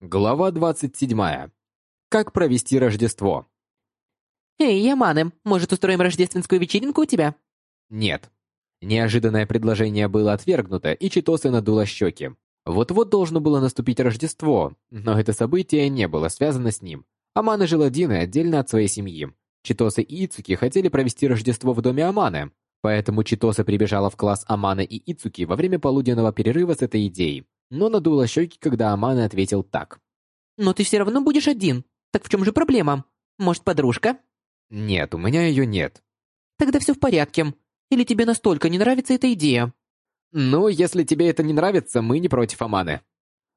Глава 27. Как провести Рождество? «Эй, Яманы, может, устроим рождественскую вечеринку у тебя?» Нет. Неожиданное предложение было отвергнуто, и Читосы надула щеки. Вот-вот должно было наступить Рождество, но это событие не было связано с ним. Амана жил один и отдельно от своей семьи. Читосы и Ицуки хотели провести Рождество в доме Аманы, поэтому Читоса прибежала в класс Аманы и Ицуки во время полуденного перерыва с этой идеей но надула щеки, когда Амана ответил так. «Но ты все равно будешь один. Так в чем же проблема? Может, подружка?» «Нет, у меня ее нет». «Тогда все в порядке. Или тебе настолько не нравится эта идея?» «Ну, если тебе это не нравится, мы не против Аманы».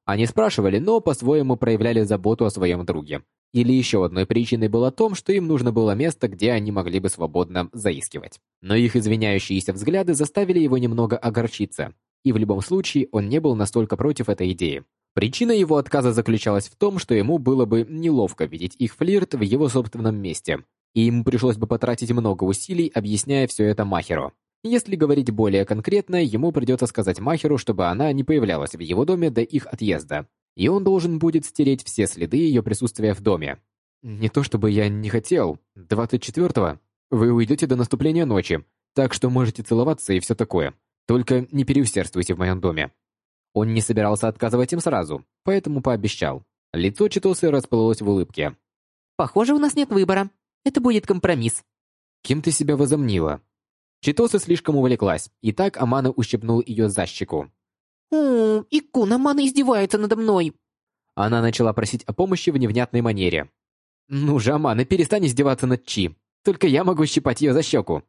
Они спрашивали, но по-своему проявляли заботу о своем друге. Или еще одной причиной было том, что им нужно было место, где они могли бы свободно заискивать. Но их извиняющиеся взгляды заставили его немного огорчиться и в любом случае он не был настолько против этой идеи. Причина его отказа заключалась в том, что ему было бы неловко видеть их флирт в его собственном месте, и ему пришлось бы потратить много усилий, объясняя все это Махеру. Если говорить более конкретно, ему придется сказать Махеру, чтобы она не появлялась в его доме до их отъезда, и он должен будет стереть все следы ее присутствия в доме. Не то чтобы я не хотел. 24-го вы уйдете до наступления ночи, так что можете целоваться и все такое. Только не переусердствуйте в моем доме. Он не собирался отказывать им сразу, поэтому пообещал. Лицо Читосы расплылось в улыбке. «Похоже, у нас нет выбора. Это будет компромисс». «Кем ты себя возомнила?» Читоса слишком увлеклась, и так Амана ущипнул ее за щеку. «О, Икун, Амана издевается надо мной!» Она начала просить о помощи в невнятной манере. «Ну же, Амана, перестань издеваться над Чи. Только я могу щипать ее за щеку».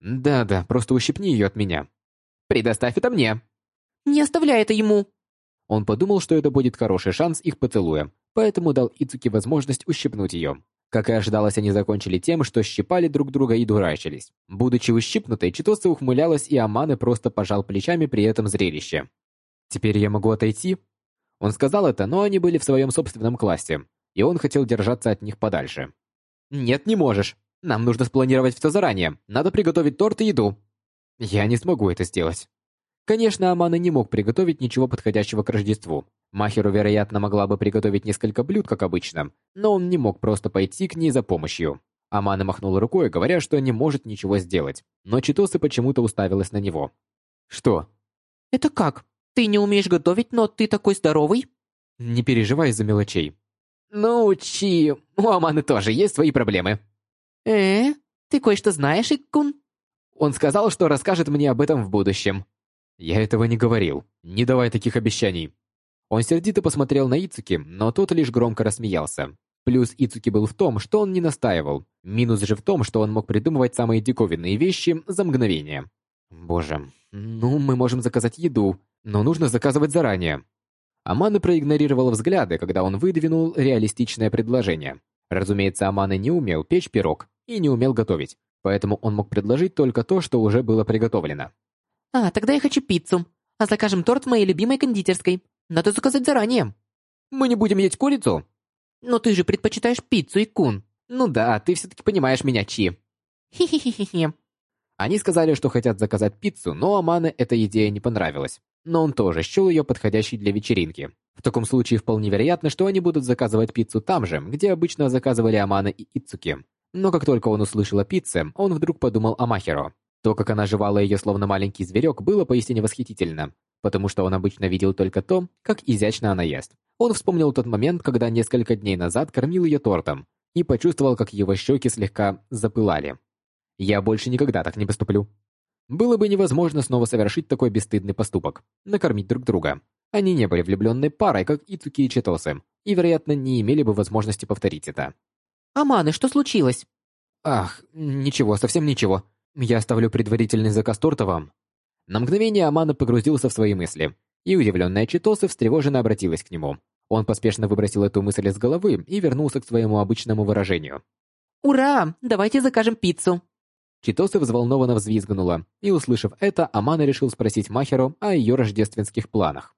«Да-да, просто ущипни ее от меня». Предоставь это мне!» «Не оставляй это ему!» Он подумал, что это будет хороший шанс их поцелуя, поэтому дал Ицуки возможность ущипнуть ее. Как и ожидалось, они закончили тем, что щипали друг друга и дурачились. Будучи ущипнутой, Читоса ухмылялась, и Аманы просто пожал плечами при этом зрелище. «Теперь я могу отойти?» Он сказал это, но они были в своем собственном классе, и он хотел держаться от них подальше. «Нет, не можешь. Нам нужно спланировать все заранее. Надо приготовить торт и еду. Я не смогу это сделать. Конечно, Амана не мог приготовить ничего подходящего к Рождеству. Махеру, вероятно, могла бы приготовить несколько блюд, как обычно, но он не мог просто пойти к ней за помощью. Амана махнула рукой, говоря, что не может ничего сделать, но Читосы почему-то уставилась на него. «Что?» «Это как? Ты не умеешь готовить, но ты такой здоровый?» «Не переживай из-за мелочей». «Ну, Чи, у Аманы тоже есть свои проблемы». «Э, ты кое-что знаешь, Иккун?» Он сказал, что расскажет мне об этом в будущем. Я этого не говорил. Не давай таких обещаний. Он сердито посмотрел на Ицуки, но тот лишь громко рассмеялся. Плюс Ицуки был в том, что он не настаивал. Минус же в том, что он мог придумывать самые диковинные вещи за мгновение. Боже, ну мы можем заказать еду, но нужно заказывать заранее. Амана проигнорировал взгляды, когда он выдвинул реалистичное предложение. Разумеется, Амана не умел печь пирог и не умел готовить, поэтому он мог предложить только то, что уже было приготовлено. «А, тогда я хочу пиццу. А закажем торт в моей любимой кондитерской. Надо заказать заранее». «Мы не будем есть курицу?» «Но ты же предпочитаешь пиццу и кун». «Ну да, ты все-таки понимаешь меня, Чи». «Хи-хи-хи-хи». Они сказали, что хотят заказать пиццу, но Амане эта идея не понравилась. Но он тоже счел ее подходящей для вечеринки. В таком случае вполне вероятно, что они будут заказывать пиццу там же, где обычно заказывали Амана и Ицуки. Но как только он услышал о пицце, он вдруг подумал о Махеро. То, как она жевала ее словно маленький зверек, было поистине восхитительно, потому что он обычно видел только то, как изящно она ест. Он вспомнил тот момент, когда несколько дней назад кормил ее тортом, и почувствовал, как его щеки слегка запылали. «Я больше никогда так не поступлю». Было бы невозможно снова совершить такой бесстыдный поступок – накормить друг друга. Они не были влюбленной парой, как Ицуки и Читосы, и, вероятно, не имели бы возможности повторить это. «Аманы, что случилось?» «Ах, ничего, совсем ничего. Я оставлю предварительный заказ торта вам». На мгновение Амана погрузился в свои мысли, и удивленная Читоса встревоженно обратилась к нему. Он поспешно выбросил эту мысль из головы и вернулся к своему обычному выражению. «Ура! Давайте закажем пиццу!» Читоса взволнованно взвизгнула, и, услышав это, Амана решил спросить Махеру о ее рождественских планах.